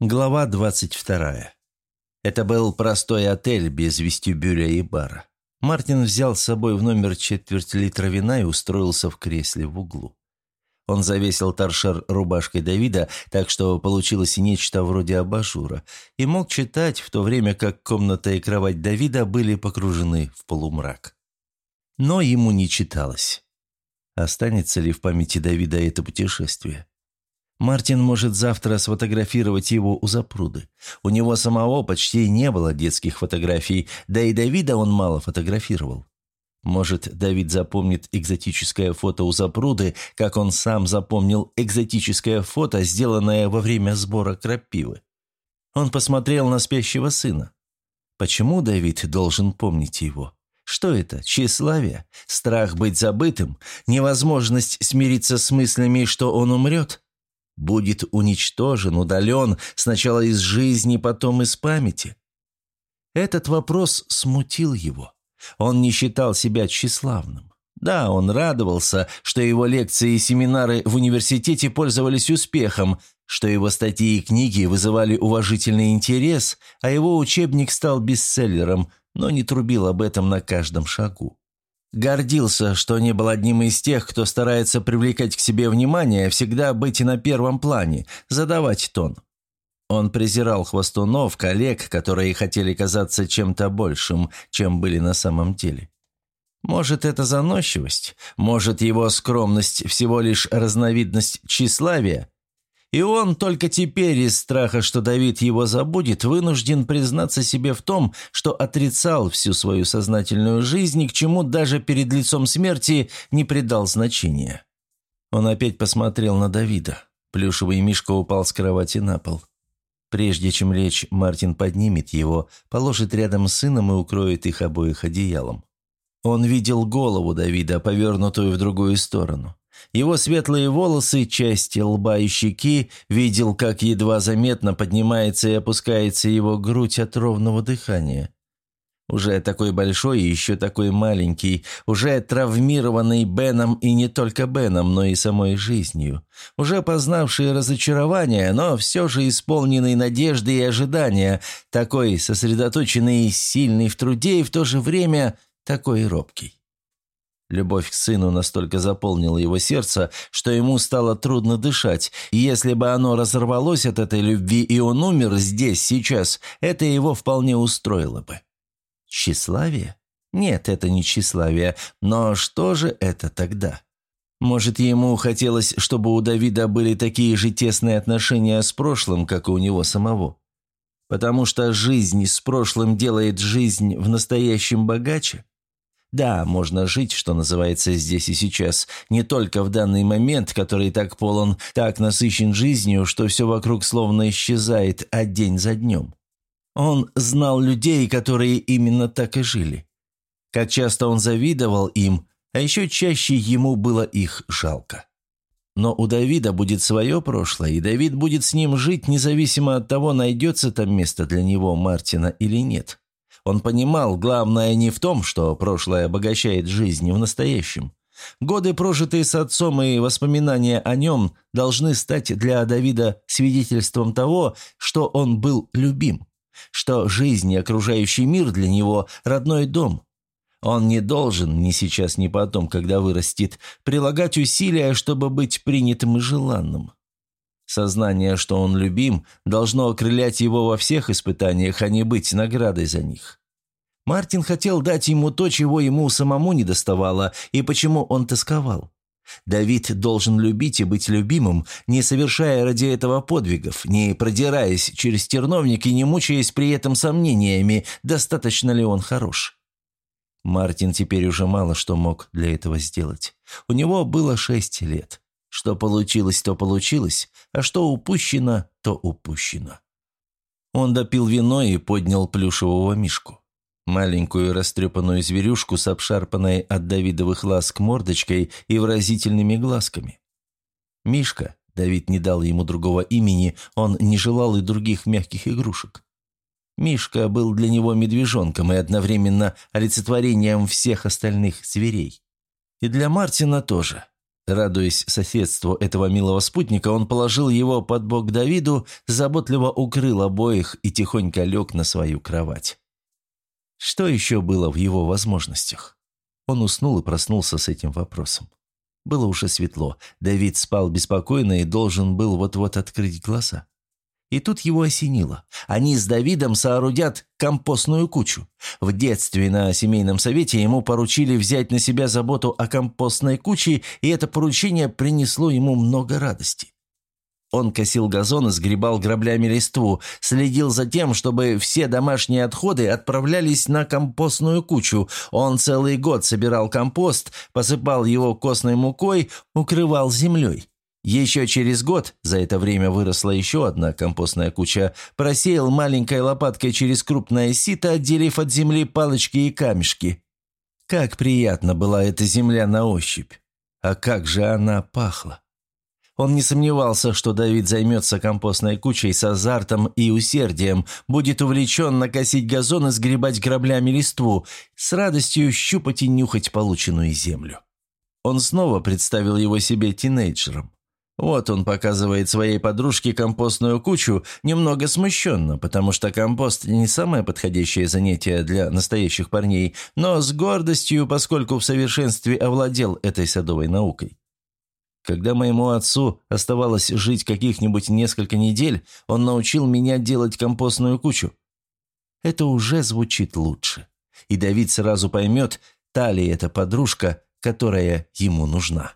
Глава 22. Это был простой отель без вестибюля и бара. Мартин взял с собой в номер четверть литра вина и устроился в кресле в углу. Он завесил торшер рубашкой Давида, так что получилось нечто вроде абажура, и мог читать, в то время как комната и кровать Давида были погружены в полумрак. Но ему не читалось. Останется ли в памяти Давида это путешествие? Мартин может завтра сфотографировать его у запруды. У него самого почти не было детских фотографий, да и Давида он мало фотографировал. Может, Давид запомнит экзотическое фото у запруды, как он сам запомнил экзотическое фото, сделанное во время сбора крапивы. Он посмотрел на спящего сына. Почему Давид должен помнить его? Что это? Тщеславие? Страх быть забытым? Невозможность смириться с мыслями, что он умрет? Будет уничтожен, удален сначала из жизни, потом из памяти? Этот вопрос смутил его. Он не считал себя тщеславным. Да, он радовался, что его лекции и семинары в университете пользовались успехом, что его статьи и книги вызывали уважительный интерес, а его учебник стал бестселлером, но не трубил об этом на каждом шагу. Гордился, что не был одним из тех, кто старается привлекать к себе внимание, всегда быть на первом плане, задавать тон. Он презирал хвостунов, коллег, которые хотели казаться чем-то большим, чем были на самом деле. Может, это заносчивость, может, его скромность всего лишь разновидность тщеславия, и он только теперь из страха, что Давид его забудет, вынужден признаться себе в том, что отрицал всю свою сознательную жизнь и к чему даже перед лицом смерти не придал значения. Он опять посмотрел на Давида. Плюшевый мишка упал с кровати на пол. Прежде чем лечь, Мартин поднимет его, положит рядом с сыном и укроет их обоих одеялом. Он видел голову Давида, повернутую в другую сторону. Его светлые волосы, части лба и щеки, видел, как едва заметно поднимается и опускается его грудь от ровного дыхания. Уже такой большой и еще такой маленький, уже травмированный Беном и не только Беном, но и самой жизнью, уже познавший разочарование, но все же исполненный надежды и ожидания, такой сосредоточенный и сильный в труде и в то же время такой робкий. Любовь к сыну настолько заполнила его сердце, что ему стало трудно дышать, и если бы оно разорвалось от этой любви, и он умер здесь, сейчас, это его вполне устроило бы. Тщеславие? Нет, это не тщеславие, но что же это тогда? Может, ему хотелось, чтобы у Давида были такие же тесные отношения с прошлым, как и у него самого? Потому что жизнь с прошлым делает жизнь в настоящем богаче? Да, можно жить, что называется, здесь и сейчас, не только в данный момент, который так полон, так насыщен жизнью, что все вокруг словно исчезает, а день за днем. Он знал людей, которые именно так и жили. Как часто он завидовал им, а еще чаще ему было их жалко. Но у Давида будет свое прошлое, и Давид будет с ним жить, независимо от того, найдется там место для него, Мартина, или нет. Он понимал, главное не в том, что прошлое обогащает жизнь в настоящем. Годы, прожитые с отцом и воспоминания о нем, должны стать для Давида свидетельством того, что он был любим, что жизнь и окружающий мир для него – родной дом. Он не должен, ни сейчас, ни потом, когда вырастет, прилагать усилия, чтобы быть принятым и желанным. Сознание, что он любим, должно окрылять его во всех испытаниях, а не быть наградой за них. Мартин хотел дать ему то, чего ему самому не доставало, и почему он тосковал. Давид должен любить и быть любимым, не совершая ради этого подвигов, не продираясь через терновник и не мучаясь при этом сомнениями, достаточно ли он хорош. Мартин теперь уже мало что мог для этого сделать. У него было шесть лет. Что получилось, то получилось, а что упущено, то упущено. Он допил вино и поднял плюшевого мишку. Маленькую растрепанную зверюшку с обшарпанной от Давидовых ласк мордочкой и выразительными глазками. Мишка, Давид не дал ему другого имени, он не желал и других мягких игрушек. Мишка был для него медвежонком и одновременно олицетворением всех остальных зверей. И для Мартина тоже. Радуясь соседству этого милого спутника, он положил его под бок Давиду, заботливо укрыл обоих и тихонько лег на свою кровать. Что еще было в его возможностях? Он уснул и проснулся с этим вопросом. Было уже светло, Давид спал беспокойно и должен был вот-вот открыть глаза. И тут его осенило. Они с Давидом соорудят компостную кучу. В детстве на семейном совете ему поручили взять на себя заботу о компостной куче, и это поручение принесло ему много радости. Он косил газон и сгребал граблями листву, следил за тем, чтобы все домашние отходы отправлялись на компостную кучу. Он целый год собирал компост, посыпал его костной мукой, укрывал землей. Еще через год, за это время выросла еще одна компостная куча, просеял маленькой лопаткой через крупное сито, отделив от земли палочки и камешки. Как приятно была эта земля на ощупь! А как же она пахла! Он не сомневался, что Давид займется компостной кучей с азартом и усердием, будет увлечен накосить газон и сгребать граблями листву, с радостью щупать и нюхать полученную землю. Он снова представил его себе тинейджером. Вот он показывает своей подружке компостную кучу, немного смущенно, потому что компост не самое подходящее занятие для настоящих парней, но с гордостью, поскольку в совершенстве овладел этой садовой наукой. Когда моему отцу оставалось жить каких-нибудь несколько недель, он научил меня делать компостную кучу. Это уже звучит лучше. И Давид сразу поймет, та ли это подружка, которая ему нужна.